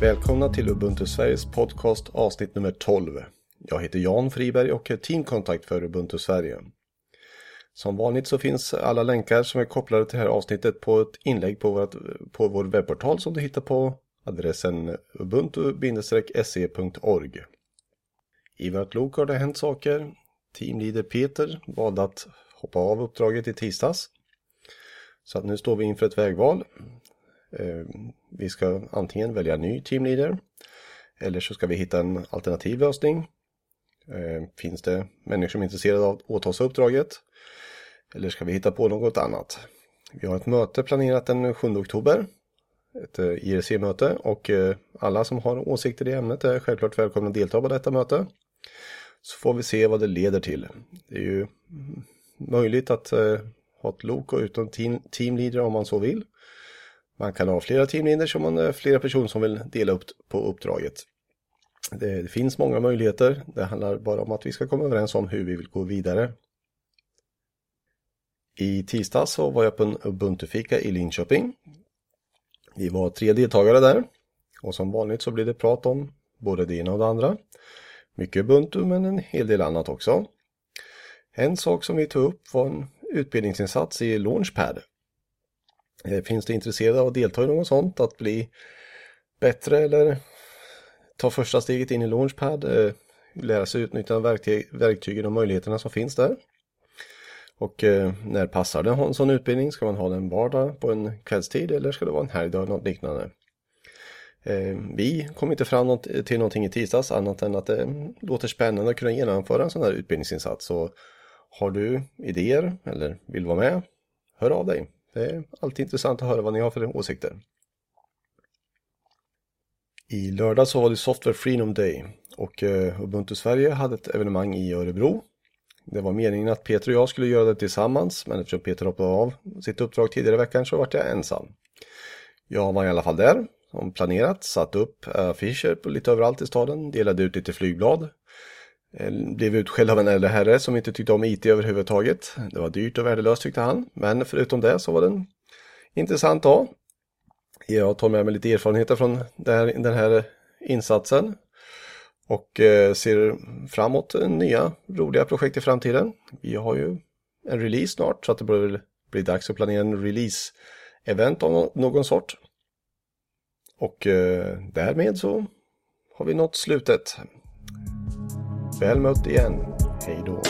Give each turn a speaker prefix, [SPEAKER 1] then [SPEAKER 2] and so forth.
[SPEAKER 1] Välkomna till Ubuntu Sveriges podcast avsnitt nummer 12. Jag heter Jan Friberg och är teamkontakt för Ubuntu Sverige. Som vanligt så finns alla länkar som är kopplade till det här avsnittet på ett inlägg på, vårt, på vår webbportal som du hittar på adressen ubuntu-se.org. I vårt lok har det hänt saker. Teamleader Peter valde att hoppa av uppdraget i tisdags. Så att nu står vi inför ett vägval. Eh, vi ska antingen välja en ny teamleader eller så ska vi hitta en alternativ lösning. Eh, finns det människor som är intresserade av att åta sig uppdraget? Eller ska vi hitta på något annat? Vi har ett möte planerat den 7 oktober. Ett eh, IRC-möte och alla som har åsikter i ämnet är självklart välkomna att delta på detta möte. Så får vi se vad det leder till. Det är ju möjligt att ha ett lok och utan teamleader om man så vill. Man kan ha flera teamleaders om man är flera personer som vill dela upp på uppdraget. Det, det, finns många möjligheter. Det handlar bara om att vi ska komma överens om hur vi vill gå vidare. I tisdags så var jag på en Ubuntu-fika i Linköping. Vi var tre deltagare där och som vanligt så blir det prat om både det ena och det andra. Mycket Ubuntu men en hel del annat också. En sak som vi tog upp var en utbildningsinsats i Launchpad. Eh, finns det intresserade av att delta i något sånt? Att bli bättre eller ta första steget in i Launchpad? Eh, lära sig utnyttja verktyg, verktygen och möjligheterna som finns där. Och eh, när passar det att ha en sån utbildning? Ska man ha den vardag på en kvällstid eller ska det vara en helgdag eller något liknande? vi kom inte fram till någonting i tisdags annat än att det låter spännande att kunna genomföra en sån här utbildningsinsats. Så har du idéer eller vill vara med, hör av dig. Det är alltid intressant att höra vad ni har för åsikter. I lördag så var det Software Freedom Day och eh, Ubuntu Sverige hade ett evenemang i Örebro. Det var meningen att Peter och jag skulle göra det tillsammans men eftersom Peter hoppade av sitt uppdrag tidigare i veckan så vart jag ensam. Jag var i alla fall där som planerat, satt upp affischer på lite överallt i staden, delade ut lite flygblad, Eh, blev utskälld av en äldre herre som inte tyckte om IT överhuvudtaget. Det var dyrt och värdelöst tyckte han. Men förutom det så var det en intressant dag. Jag tar med mig lite erfarenheter från den här insatsen. Och eh, ser framåt nya roliga projekt i framtiden. Vi har ju en release snart så att det börjar bli dags att planera en release-event av någon sort. Och eh, därmed så har vi nått slutet. Väl mött igen. Hej då.